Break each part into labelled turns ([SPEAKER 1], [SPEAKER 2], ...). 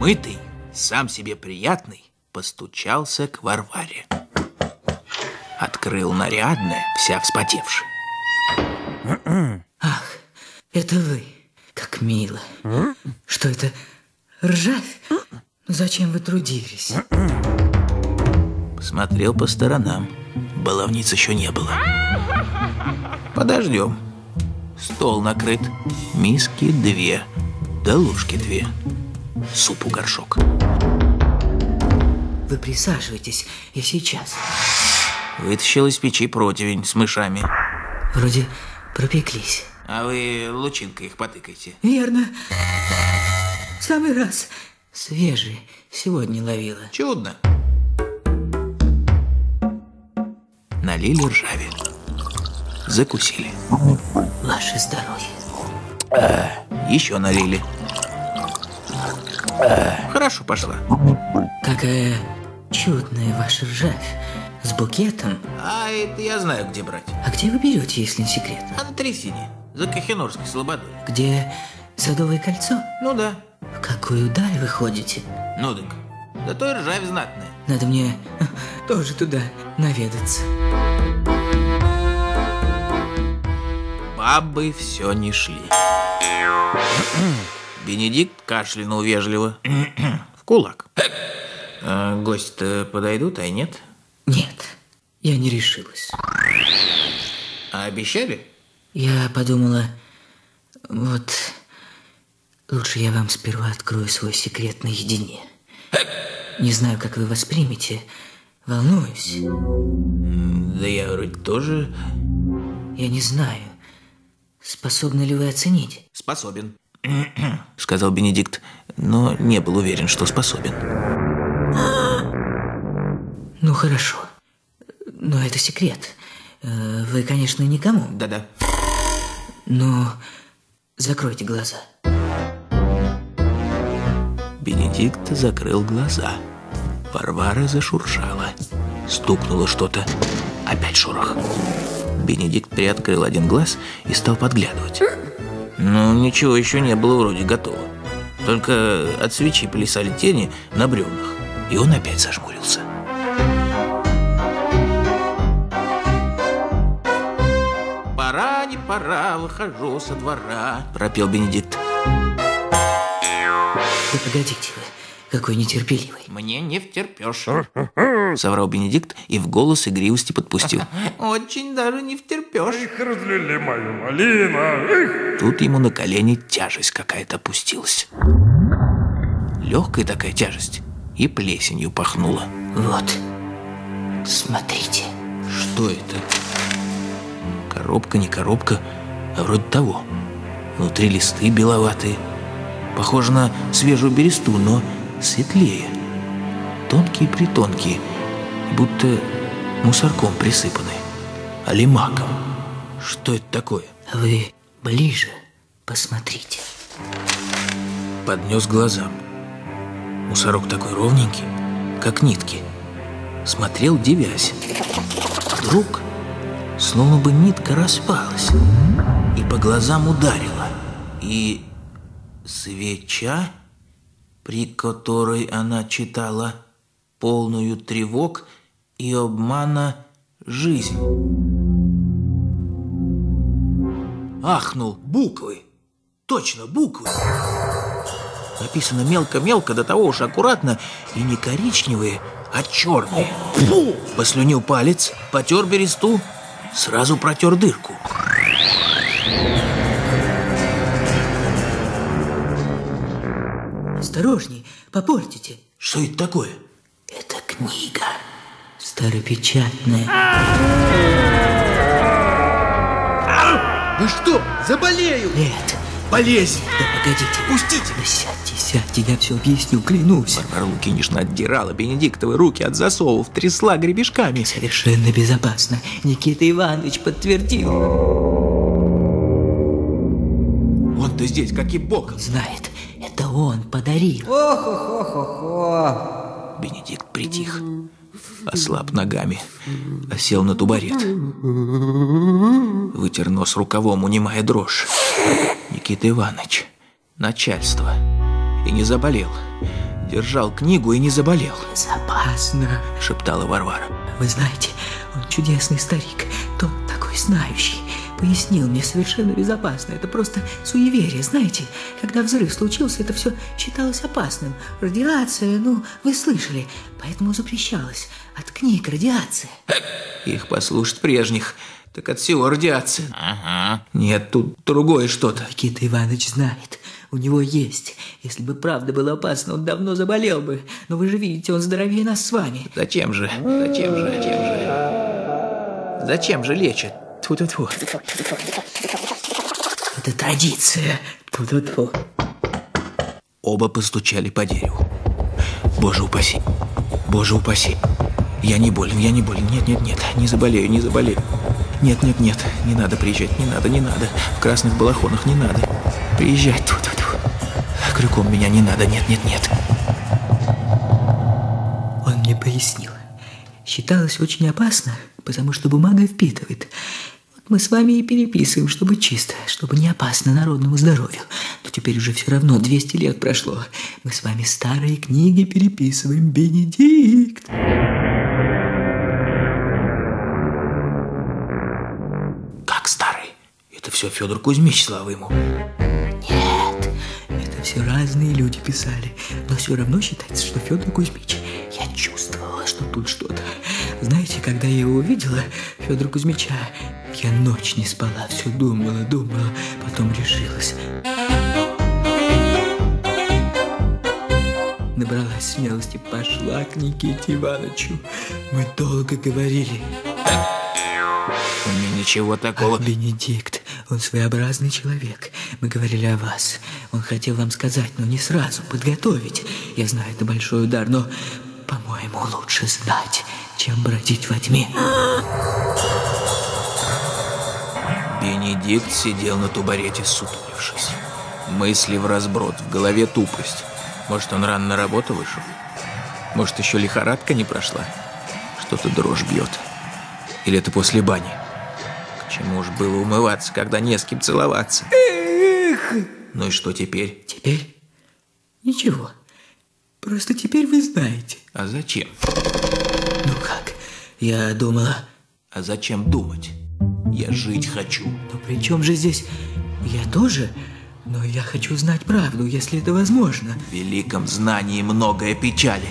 [SPEAKER 1] Мытый, сам себе приятный, постучался к Варваре. Открыл нарядная, вся вспотевшая.
[SPEAKER 2] Ах, это вы. Как мило. Что это, ржавь? Зачем вы трудились?
[SPEAKER 1] Смотрел по сторонам. Баловниц еще не было. Подождем. Стол накрыт. Миски две. Да ложки две. Супу горшок.
[SPEAKER 2] Вы присаживайтесь, я сейчас.
[SPEAKER 1] Вытащил из печи противень с мышами.
[SPEAKER 2] Вроде пропеклись.
[SPEAKER 1] А вы лучинкой их потыкайте.
[SPEAKER 2] Верно. В самый раз. Свежие. Сегодня ловила.
[SPEAKER 1] Чудно. Налили ржави. Закусили.
[SPEAKER 2] Ваше здоровье.
[SPEAKER 1] Еще налили. Хорошо пошла.
[SPEAKER 2] Какая чудная ваша ржавь. С букетом.
[SPEAKER 1] А это я знаю, где брать.
[SPEAKER 2] А где вы берете, если не секрет?
[SPEAKER 1] А на трясине. За Кахенорской слободой.
[SPEAKER 2] Где Садовое кольцо?
[SPEAKER 1] Ну да.
[SPEAKER 2] В какую даль вы ходите?
[SPEAKER 1] Ну так. Зато и ржавь знатная.
[SPEAKER 2] Надо мне тоже туда наведаться.
[SPEAKER 1] Бабы все не шли. Бенедикт кашлянул вежливо. В кулак. А гости-то подойдут, а нет?
[SPEAKER 2] Нет, я не решилась.
[SPEAKER 1] А обещали?
[SPEAKER 2] Я подумала, вот лучше я вам сперва открою свой секрет наедине. Не знаю, как вы воспримете. Волнуюсь.
[SPEAKER 1] Да я вроде тоже
[SPEAKER 2] Я не знаю, способны ли вы оценить.
[SPEAKER 1] способен. Сказал Бенедикт, но не был уверен, что способен.
[SPEAKER 2] Ну, хорошо. Но это секрет. Э, Вы, конечно, никому.
[SPEAKER 1] Да-да.
[SPEAKER 2] Но закройте глаза.
[SPEAKER 1] Бенедикт закрыл глаза. Варвара зашуршала. Стукнуло что-то. Опять шорох. Бенедикт приоткрыл один глаз и стал подглядывать. Ну, ничего еще не было вроде готово. Только от свечи плясали тени на бревнах. И он опять зажмурился. «Пора, не пора, выхожу со двора», – пропел Бенедикт.
[SPEAKER 2] Вы погодите, вы какой нетерпеливый.
[SPEAKER 1] «Мне не втерпешь», — соврал Бенедикт и в голос игривости подпустил. «Очень даже не втерпешь».
[SPEAKER 3] Их разлили мою малину.
[SPEAKER 1] Тут ему на колени тяжесть какая-то опустилась. Легкая такая тяжесть и плесенью пахнула.
[SPEAKER 2] Вот, смотрите.
[SPEAKER 1] Что это? Коробка, не коробка, а вроде того. Внутри листы беловатые. Похоже на свежую бересту, но светлее. Тонкие-притонкие, будто мусорком присыпаны. Алимаком. Что это такое?
[SPEAKER 2] Вы ближе посмотрите.
[SPEAKER 1] Поднес глазам. Мусорок такой ровненький, как нитки. Смотрел, дивясь. Вдруг, словно бы нитка распалась и по глазам ударила. И свеча, при которой она читала полную тревог и обмана жизнь. Ахнул буквы. Точно, буквы. Написано мелко-мелко, до того уж аккуратно, и не коричневые, а черные. Фу! Послюнил палец, потер бересту, сразу протер дырку.
[SPEAKER 2] Осторожней, попортите.
[SPEAKER 1] Что это такое?
[SPEAKER 2] Это книга. Старопечатная.
[SPEAKER 1] Вы что, заболею?
[SPEAKER 2] Нет,
[SPEAKER 1] Болезнь!
[SPEAKER 2] да погодите.
[SPEAKER 1] Пустите!
[SPEAKER 2] Да сядьте, сядьте, я все объясню, клянусь.
[SPEAKER 1] Варвара Лукинишна отдирала Бенедиктовы руки от засовов, трясла гребешками.
[SPEAKER 2] Совершенно безопасно. Никита Иванович подтвердил.
[SPEAKER 1] Здесь, как и боком.
[SPEAKER 2] Знает, это он подарил.
[SPEAKER 1] Бенедикт притих, ослаб ногами, осел на тубарет. Вытер нос рукавом, унимая дрожь. Никита Иванович, начальство. И не заболел. Держал книгу и не заболел,
[SPEAKER 2] Безопасно.
[SPEAKER 1] шептала Варвара.
[SPEAKER 2] Вы знаете, он чудесный старик, тот такой знающий. Пояснил мне совершенно безопасно. Это просто суеверие, знаете. Когда взрыв случился, это все считалось опасным. Радиация, ну, вы слышали. Поэтому запрещалось. От книг радиация.
[SPEAKER 1] Их послушать прежних, так от всего радиация.
[SPEAKER 4] Ага.
[SPEAKER 1] Нет, тут другое что-то.
[SPEAKER 2] Никита Иванович знает. У него есть. Если бы правда было опасно, он давно заболел бы. Но вы же видите, он здоровее нас с вами.
[SPEAKER 1] Зачем же? Зачем же? Зачем же? Зачем же лечат? Тьфу-тьфу-тьфу.
[SPEAKER 2] Это традиция. Тьфу-тьфу-тьфу.
[SPEAKER 1] Оба постучали по дереву. Боже упаси. Боже упаси. Я не болен, я не болен. Нет, нет, нет. Не заболею, не заболею. Нет, нет, нет. Не надо приезжать, не надо, не надо. В красных балахонах не надо. Приезжать тут, тут. Крюком меня не надо. Нет, нет, нет.
[SPEAKER 2] Он мне пояснил. Считалось очень опасно, потому что бумага впитывает. Мы с вами и переписываем, чтобы чисто, чтобы не опасно народному здоровью. Но теперь уже все равно 200 лет прошло. Мы с вами старые книги переписываем. Бенедикт!
[SPEAKER 1] Как старый? Это все Федор Кузьмич, слава ему.
[SPEAKER 2] Нет, это все разные люди писали. Но все равно считается, что Федор Кузьмич. Я чувствовала, что тут что-то. Знаете, когда я его увидела, Федора Кузьмича, я ночь не спала, все думала, думала, потом решилась. Набралась смелости, пошла к Никите Ивановичу. Мы долго говорили.
[SPEAKER 1] У меня ничего такого.
[SPEAKER 2] А Бенедикт, он своеобразный человек. Мы говорили о вас. Он хотел вам сказать, но не сразу, подготовить. Я знаю, это большой удар, но, по-моему, лучше знать, чем бродить во тьме.
[SPEAKER 1] Бенедикт сидел на тубарете, сутулившись. Мысли в разброд, в голове тупость. Может, он рано на работу вышел? Может, еще лихорадка не прошла? Что-то дрожь бьет. Или это после бани? К чему уж было умываться, когда не с кем целоваться? Ну и что теперь?
[SPEAKER 2] Теперь ничего. Просто теперь вы знаете.
[SPEAKER 1] А зачем?
[SPEAKER 2] Ну как? Я думала,
[SPEAKER 1] А зачем думать? Я жить хочу.
[SPEAKER 2] ну при чем же здесь... Я тоже, но я хочу знать правду, если это возможно.
[SPEAKER 1] В великом знании многое печали.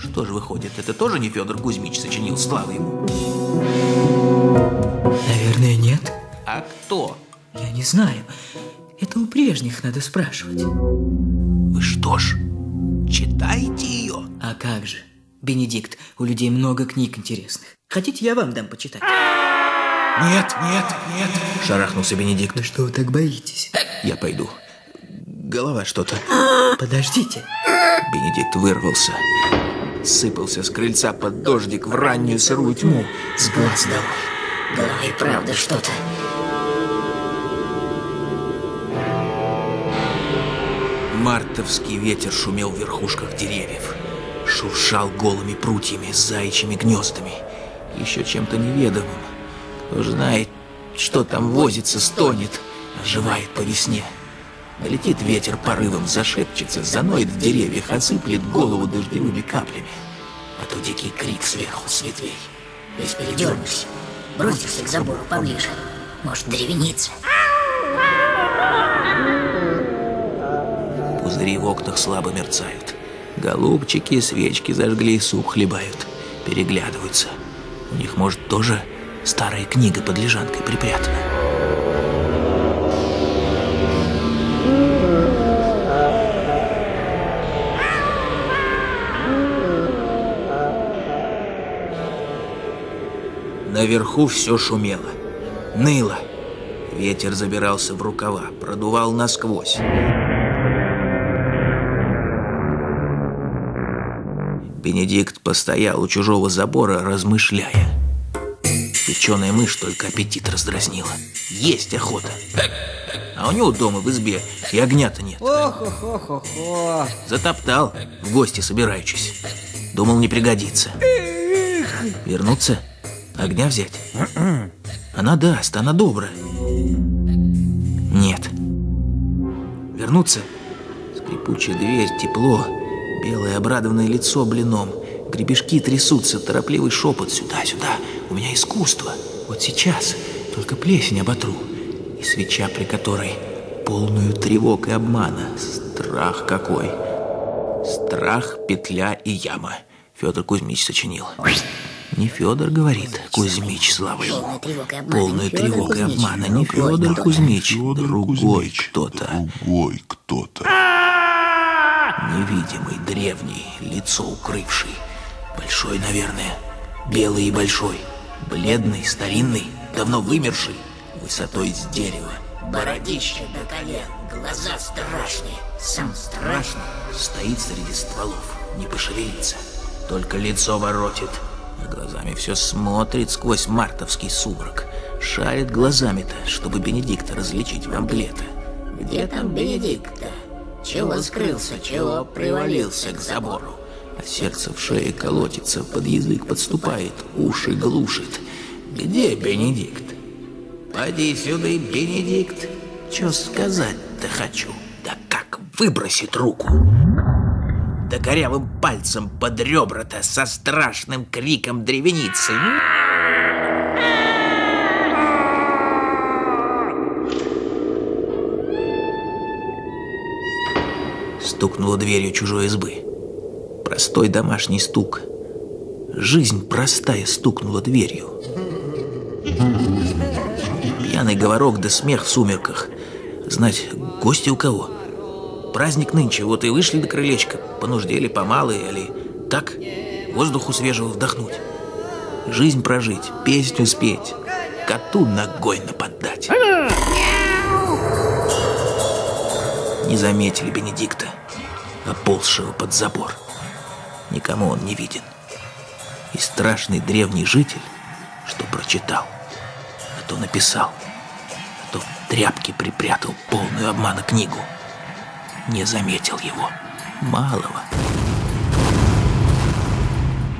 [SPEAKER 1] Что же выходит, это тоже не Федор Кузьмич сочинил славы ему?
[SPEAKER 2] Наверное, нет.
[SPEAKER 1] А кто?
[SPEAKER 2] Я не знаю. Это у прежних надо спрашивать.
[SPEAKER 1] Вы что ж, читаете ее?
[SPEAKER 2] А как же? Бенедикт, у людей много книг интересных. Хотите, я вам дам почитать?
[SPEAKER 1] Нет, нет, нет. Шарахнулся Бенедикт.
[SPEAKER 2] Да что вы так боитесь?
[SPEAKER 1] Я пойду. Голова что-то.
[SPEAKER 2] Подождите.
[SPEAKER 1] Бенедикт вырвался. Сыпался с крыльца под дождик в раннюю сырую тьму.
[SPEAKER 2] С глаз долой.
[SPEAKER 5] Голова и правда что-то.
[SPEAKER 1] Мартовский ветер шумел в верхушках деревьев. Шуршал голыми прутьями, заячьими гнездами. Еще чем-то неведомым. Знает, что там возится, стонет, оживает по весне. Налетит ветер порывом, зашепчется, заноет в деревьях, осыплет голову дождевыми каплями. А то дикий крик сверху с ветвей.
[SPEAKER 5] Весь передернешься. Бросишься к забору поближе. Может, древеница.
[SPEAKER 1] Пузыри в окнах слабо мерцают. Голубчики свечки зажгли, суп хлебают. Переглядываются. У них, может, тоже старая книга под лежанкой припрятана. Наверху все шумело, ныло. Ветер забирался в рукава, продувал насквозь. Бенедикт постоял у чужого забора, размышляя. Печеная мышь только аппетит раздразнила. Есть охота. А у него дома в избе и огня-то нет. Затоптал, в гости собираючись. Думал, не пригодится. Вернуться? Огня взять? Она даст, она добрая. Нет. Вернуться? Скрипучая дверь, тепло. Белое обрадованное лицо блином. Гребешки трясутся, торопливый шепот сюда-сюда. У меня искусство. Вот сейчас только плесень оботру. И свеча, при которой полную тревог и обмана. Страх какой. Страх, петля и яма. Федор Кузьмич сочинил. Не Федор говорит, Кузьмич, слава ему.
[SPEAKER 5] Полная тревога и
[SPEAKER 1] обмана. Не Федор Кузьмич, другой кто-то.
[SPEAKER 4] Другой кто-то.
[SPEAKER 1] Невидимый, древний, лицо укрывший. Большой, наверное. Белый и большой. Бледный, старинный, давно вымерший. Высотой с дерева.
[SPEAKER 5] Бородище до колен, глаза страшные, сам страшный.
[SPEAKER 1] Стоит среди стволов, не пошевелится. Только лицо воротит. А глазами все смотрит сквозь мартовский сумрак. Шарит глазами-то, чтобы Бенедикта различить в амплета.
[SPEAKER 5] Где там Бенедикт-то? Чего скрылся, чего привалился к забору?
[SPEAKER 1] А сердце в шее колотится, под язык подступает, уши глушит. Где Бенедикт? Поди сюда, Бенедикт. Чё сказать-то хочу? Да как выбросит руку? Да корявым пальцем под ребра-то со страшным криком древеницы. Стукнула дверью чужой избы. Простой домашний стук. Жизнь простая стукнула дверью. Пьяный говорок да смех в сумерках. Знать, гости у кого? Праздник нынче, вот и вышли до крылечка. По нужде или по малой, или так, воздуху свежего вдохнуть. Жизнь прожить, песню спеть, коту ногой нападать. Не заметили Бенедикта, оползшего под забор. Никому он не виден. И страшный древний житель, что прочитал, а то написал, а то в тряпке припрятал полную обмана книгу, не заметил его, малого.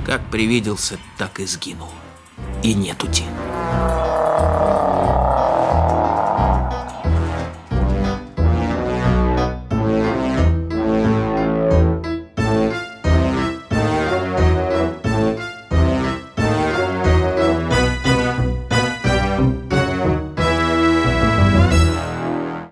[SPEAKER 1] Как привиделся, так и сгинул. И нетути.